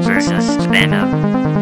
versus Venom.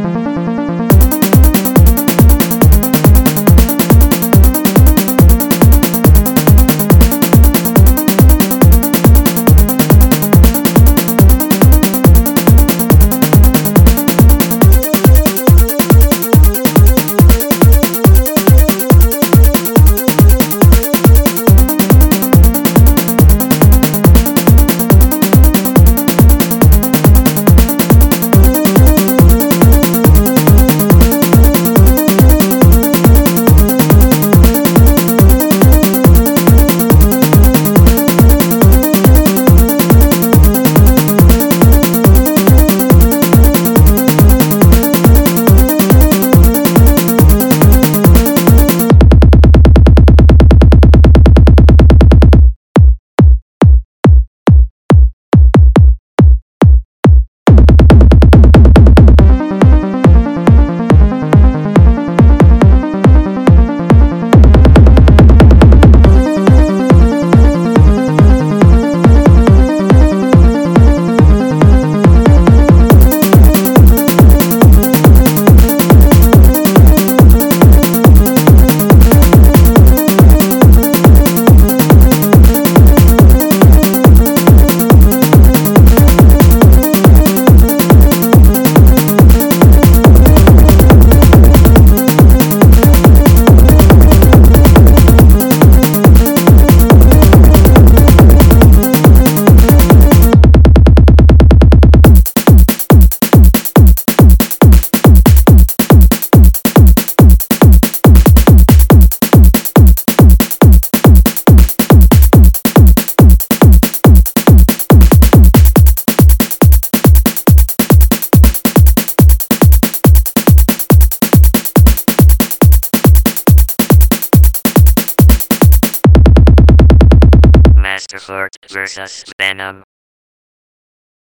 Masterfort versus Venom.